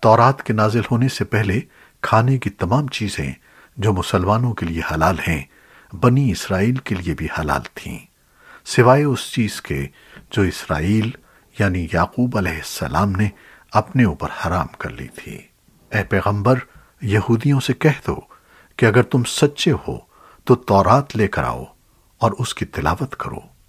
تورات کے نازل ہونے سے پہلے کھانے کی تمام چیزیں جو مسلمانوں کے لیے حلال ہیں، بنی اسرائیل کے لیے بھی حلال تھیں۔ سوائے اس چیز کے جو اسرائیل یعنی یعقوب علیہ السلام نے اپنے اوپر حرام کر لی تھی۔ اے پیغمبر، یہودیوں سے کہہ دو کہ اگر تم سچے ہو تو تورات لے کر آؤ اور اس کی تلاوت کرو۔